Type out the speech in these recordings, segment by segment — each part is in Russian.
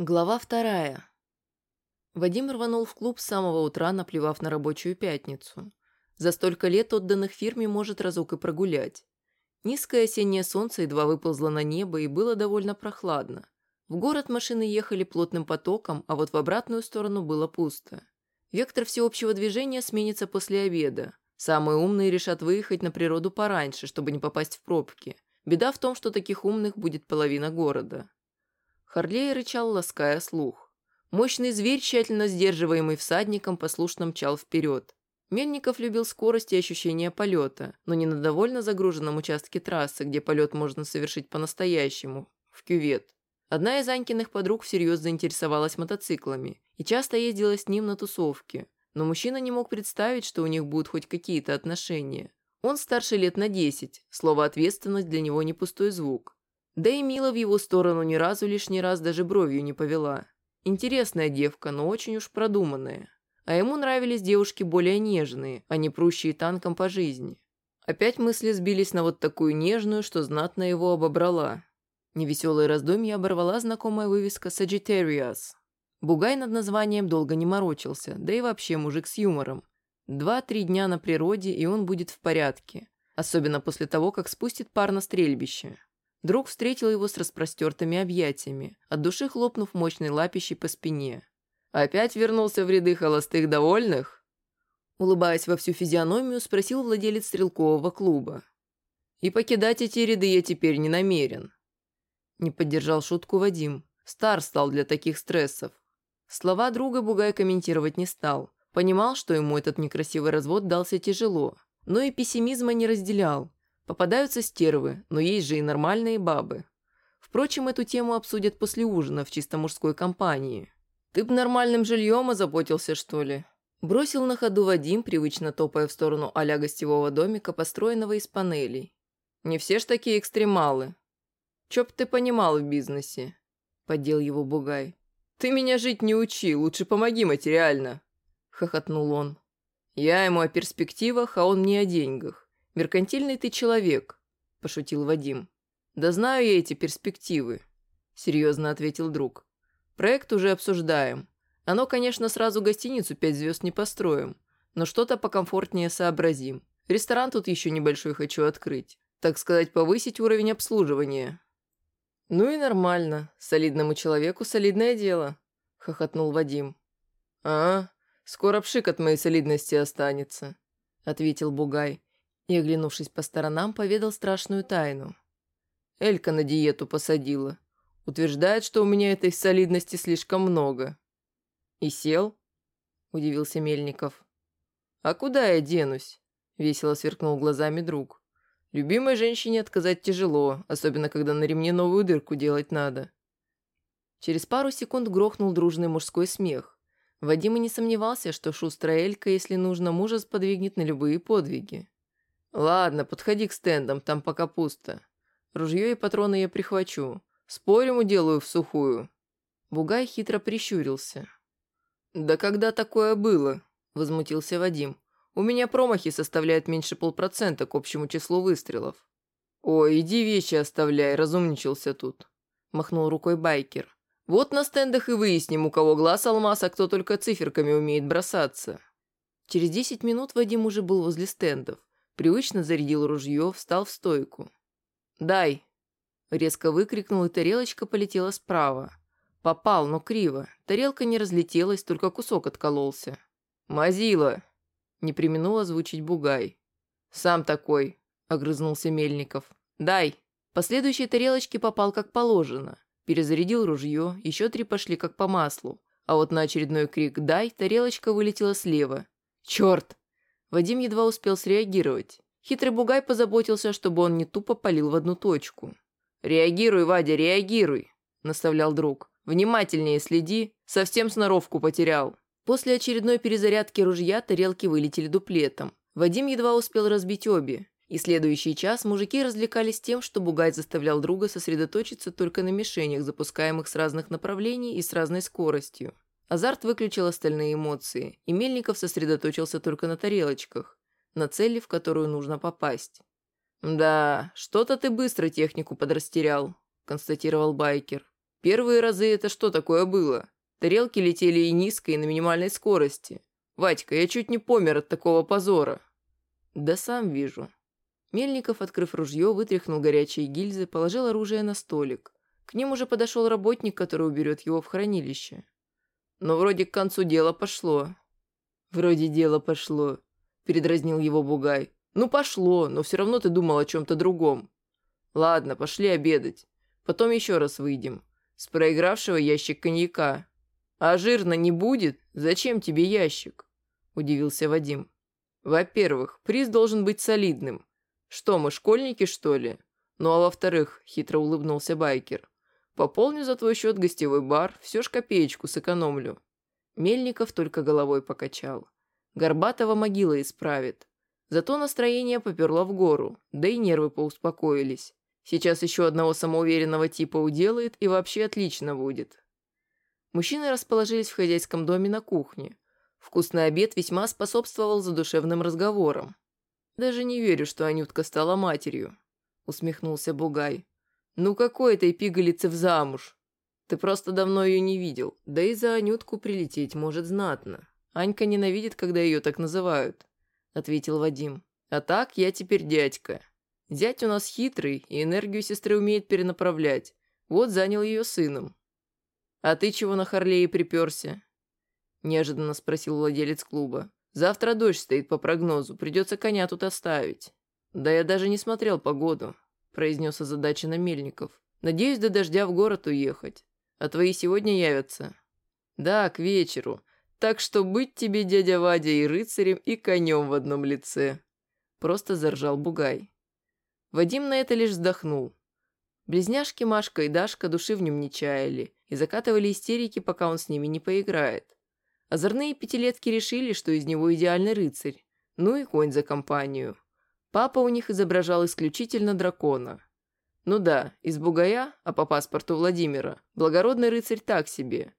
Глава вторая. Вадим рванул в клуб с самого утра, наплевав на рабочую пятницу. За столько лет, отданных фирме, может разок и прогулять. Низкое осеннее солнце едва выползло на небо, и было довольно прохладно. В город машины ехали плотным потоком, а вот в обратную сторону было пусто. Вектор всеобщего движения сменится после обеда. Самые умные решат выехать на природу пораньше, чтобы не попасть в пробки. Беда в том, что таких умных будет половина города. Харлей рычал, лаская слух. Мощный зверь, тщательно сдерживаемый всадником, послушно мчал вперед. Мельников любил скорость и ощущение полета, но не на довольно загруженном участке трассы, где полет можно совершить по-настоящему, в кювет. Одна из Анькиных подруг всерьез заинтересовалась мотоциклами и часто ездила с ним на тусовки, но мужчина не мог представить, что у них будут хоть какие-то отношения. Он старше лет на 10, слово «ответственность» для него не пустой звук. Да и Мила в его сторону ни разу лишний раз даже бровью не повела. Интересная девка, но очень уж продуманная. А ему нравились девушки более нежные, а не прущие танком по жизни. Опять мысли сбились на вот такую нежную, что знатно его обобрала. Невеселое раздумье оборвала знакомая вывеска «Sagittarius». Бугай над названием долго не морочился, да и вообще мужик с юмором. Два-три дня на природе, и он будет в порядке. Особенно после того, как спустит пар на стрельбище. Друг встретил его с распростертыми объятиями, от души хлопнув мощной лапищей по спине. «Опять вернулся в ряды холостых довольных?» Улыбаясь во всю физиономию, спросил владелец стрелкового клуба. «И покидать эти ряды я теперь не намерен». Не поддержал шутку Вадим. Стар стал для таких стрессов. Слова друга Бугай комментировать не стал. Понимал, что ему этот некрасивый развод дался тяжело, но и пессимизма не разделял. Попадаются стервы, но есть же и нормальные бабы. Впрочем, эту тему обсудят после ужина в чисто мужской компании. «Ты б нормальным жильем озаботился, что ли?» Бросил на ходу Вадим, привычно топая в сторону а гостевого домика, построенного из панелей. «Не все ж такие экстремалы. Чё б ты понимал в бизнесе?» Поддел его Бугай. «Ты меня жить не учи, лучше помоги материально!» Хохотнул он. «Я ему о перспективах, а он мне о деньгах. «Меркантильный ты человек», – пошутил Вадим. «Да знаю я эти перспективы», – серьезно ответил друг. «Проект уже обсуждаем. Оно, конечно, сразу гостиницу пять звезд не построим, но что-то покомфортнее сообразим. Ресторан тут еще небольшой хочу открыть. Так сказать, повысить уровень обслуживания». «Ну и нормально. Солидному человеку солидное дело», – хохотнул Вадим. «А, скоро пшик от моей солидности останется», – ответил Бугай и, оглянувшись по сторонам, поведал страшную тайну. Элька на диету посадила. Утверждает, что у меня этой солидности слишком много. «И сел?» – удивился Мельников. «А куда я денусь?» – весело сверкнул глазами друг. «Любимой женщине отказать тяжело, особенно когда на ремне новую дырку делать надо». Через пару секунд грохнул дружный мужской смех. Вадим и не сомневался, что шустрая Элька, если нужно, мужа сподвигнет на любые подвиги. «Ладно, подходи к стендам, там пока пусто. Ружье и патроны я прихвачу. Спорим, уделаю в сухую». Бугай хитро прищурился. «Да когда такое было?» – возмутился Вадим. «У меня промахи составляют меньше полпроцента к общему числу выстрелов». «Ой, иди вещи оставляй, разумничался тут», – махнул рукой байкер. «Вот на стендах и выясним, у кого глаз алмаз, а кто только циферками умеет бросаться». Через десять минут Вадим уже был возле стендов. Привычно зарядил ружье, встал в стойку. «Дай!» Резко выкрикнул, и тарелочка полетела справа. Попал, но криво. Тарелка не разлетелась, только кусок откололся. «Мазила!» Не применул озвучить Бугай. «Сам такой!» – огрызнулся Мельников. «Дай!» По следующей тарелочке попал как положено. Перезарядил ружье, еще три пошли как по маслу. А вот на очередной крик «дай» тарелочка вылетела слева. «Черт!» Вадим едва успел среагировать. Хитрый бугай позаботился, чтобы он не тупо палил в одну точку. «Реагируй, Вадя, реагируй!» – наставлял друг. «Внимательнее следи, совсем сноровку потерял». После очередной перезарядки ружья тарелки вылетели дуплетом. Вадим едва успел разбить обе. И следующий час мужики развлекались тем, что Бугай заставлял друга сосредоточиться только на мишенях, запускаемых с разных направлений и с разной скоростью. Азарт выключил остальные эмоции, и Мельников сосредоточился только на тарелочках, на цели, в которую нужно попасть. «Да, что-то ты быстро технику подрастерял», – констатировал байкер. Первые разы это что такое было? Тарелки летели и низко, и на минимальной скорости. Вадька, я чуть не помер от такого позора. Да сам вижу. Мельников, открыв ружье, вытряхнул горячие гильзы, положил оружие на столик. К ним уже подошел работник, который уберет его в хранилище. Но вроде к концу дела пошло. Вроде дело пошло, передразнил его Бугай. Ну пошло, но все равно ты думал о чем-то другом. Ладно, пошли обедать. Потом еще раз выйдем. С проигравшего ящик коньяка. А жирно не будет? Зачем тебе ящик? Удивился Вадим. Во-первых, приз должен быть солидным. Что, мы школьники, что ли? Ну а во-вторых, хитро улыбнулся байкер. Пополню за твой счет гостевой бар, все ж копеечку сэкономлю. Мельников только головой покачал. Горбатого могила исправит. Зато настроение поперло в гору, да и нервы поуспокоились. Сейчас еще одного самоуверенного типа уделает и вообще отлично будет. Мужчины расположились в хозяйском доме на кухне. Вкусный обед весьма способствовал задушевным разговорам. «Даже не верю, что Анютка стала матерью», — усмехнулся Бугай. «Ну какой этой пигалице в замуж? Ты просто давно ее не видел, да и за Анютку прилететь может знатно. Анька ненавидит, когда ее так называют», — ответил Вадим. «А так я теперь дядька. Зять у нас хитрый и энергию сестры умеет перенаправлять. Вот занял ее сыном. «А ты чего на Харлее приперся?» Неожиданно спросил владелец клуба. «Завтра дождь стоит по прогнозу, придется коня тут оставить». «Да я даже не смотрел погоду», произнес озадаченно Мельников. «Надеюсь до дождя в город уехать. А твои сегодня явятся?» «Да, к вечеру. Так что быть тебе, дядя Вадя, и рыцарем, и конем в одном лице». Просто заржал Бугай. Вадим на это лишь вздохнул. Близняшки Машка и Дашка души в нем не чаяли и закатывали истерики, пока он с ними не поиграет. Озорные пятилетки решили, что из него идеальный рыцарь. Ну и конь за компанию. Папа у них изображал исключительно дракона. Ну да, из Бугая, а по паспорту Владимира, благородный рыцарь так себе.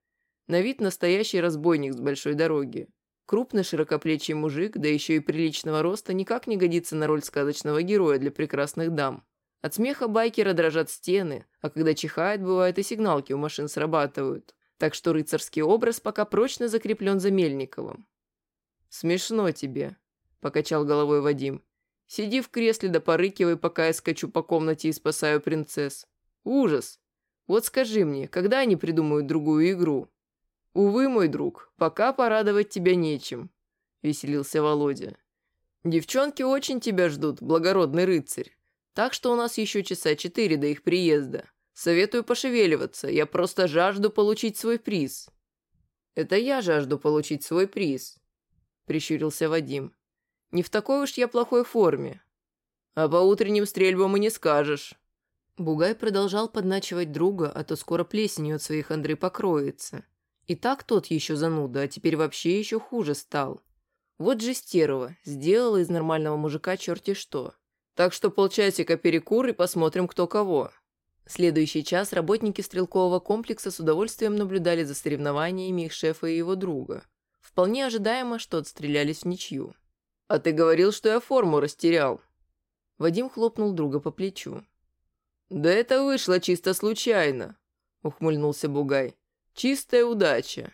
На вид настоящий разбойник с большой дороги. Крупный широкоплечий мужик, да еще и приличного роста, никак не годится на роль сказочного героя для прекрасных дам. От смеха байкера дрожат стены, а когда чихает, бывает и сигналки у машин срабатывают. Так что рыцарский образ пока прочно закреплен за Мельниковым. «Смешно тебе», – покачал головой Вадим. «Сиди в кресле да порыкивай, пока я скачу по комнате и спасаю принцесс. Ужас! Вот скажи мне, когда они придумают другую игру?» «Увы, мой друг, пока порадовать тебя нечем», — веселился Володя. «Девчонки очень тебя ждут, благородный рыцарь. Так что у нас еще часа четыре до их приезда. Советую пошевеливаться, я просто жажду получить свой приз». «Это я жажду получить свой приз», — прищурился Вадим. «Не в такой уж я плохой форме. А по утренним стрельбам и не скажешь». Бугай продолжал подначивать друга, а то скоро плесенью от своих Андрей покроется. И так тот еще зануда, а теперь вообще еще хуже стал. Вот же стерва, сделала из нормального мужика черти что. Так что полчасика перекур и посмотрим, кто кого. Следующий час работники стрелкового комплекса с удовольствием наблюдали за соревнованиями их шефа и его друга. Вполне ожидаемо, что отстрелялись в ничью. «А ты говорил, что я форму растерял». Вадим хлопнул друга по плечу. «Да это вышло чисто случайно», — ухмыльнулся Бугай. Чистая удача.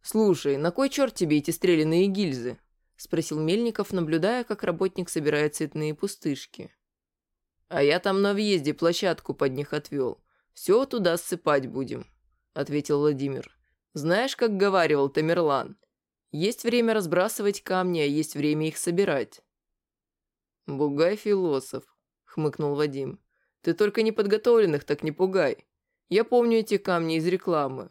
Слушай, на кой черт тебе эти стреляные гильзы? Спросил Мельников, наблюдая, как работник собирает цветные пустышки. А я там на въезде площадку под них отвел. Все туда ссыпать будем, ответил Владимир. Знаешь, как говаривал Тамерлан? Есть время разбрасывать камни, а есть время их собирать. Бугай философ, хмыкнул Вадим. Ты только неподготовленных так не пугай. Я помню эти камни из рекламы.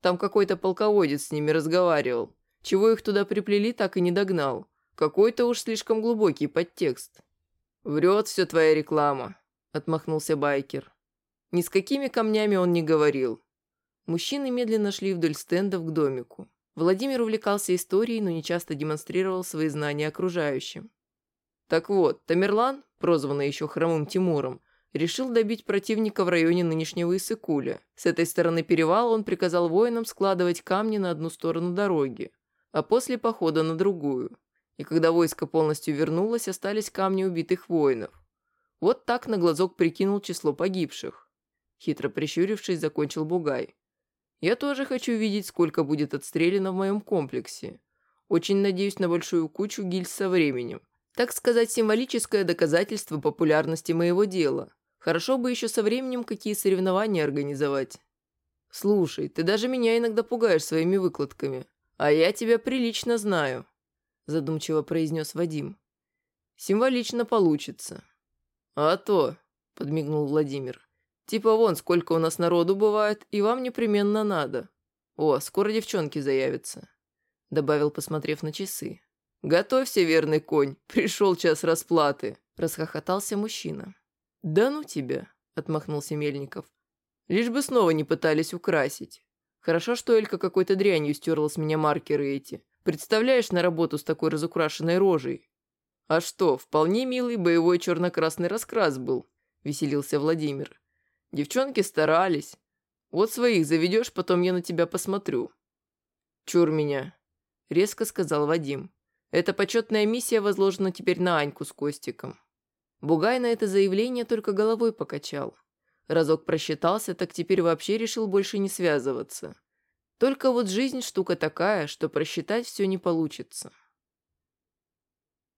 Там какой-то полководец с ними разговаривал. Чего их туда приплели, так и не догнал. Какой-то уж слишком глубокий подтекст. «Врет все твоя реклама», — отмахнулся байкер. Ни с какими камнями он не говорил. Мужчины медленно шли вдоль стендов к домику. Владимир увлекался историей, но не часто демонстрировал свои знания окружающим. Так вот, Тамерлан, прозванный еще Хромым Тимуром, решил добить противника в районе нынешнего Иссыкуля. С этой стороны перевала он приказал воинам складывать камни на одну сторону дороги, а после похода на другую. И когда войско полностью вернулось, остались камни убитых воинов. Вот так на глазок прикинул число погибших. хитро прищурившись, закончил Бугай. «Я тоже хочу видеть, сколько будет отстреляно в моем комплексе. Очень надеюсь на большую кучу гильз со временем. Так сказать, символическое доказательство популярности моего дела. Хорошо бы еще со временем какие соревнования организовать. Слушай, ты даже меня иногда пугаешь своими выкладками. А я тебя прилично знаю», – задумчиво произнес Вадим. «Символично получится». «А то», – подмигнул Владимир. «Типа вон, сколько у нас народу бывает, и вам непременно надо. О, скоро девчонки заявятся», – добавил, посмотрев на часы. «Готовься, верный конь, пришел час расплаты», – расхохотался мужчина. «Да ну тебя», – отмахнулся Мельников. «Лишь бы снова не пытались украсить. Хорошо, что Элька какой-то дрянью стерла с меня маркеры эти. Представляешь на работу с такой разукрашенной рожей? А что, вполне милый боевой черно-красный раскрас был, веселился Владимир. Девчонки старались. Вот своих заведешь, потом я на тебя посмотрю. Чур меня, резко сказал Вадим. Эта почетная миссия возложена теперь на Аньку с Костиком. Бугай на это заявление только головой покачал. Разок просчитался, так теперь вообще решил больше не связываться. Только вот жизнь штука такая, что просчитать все не получится.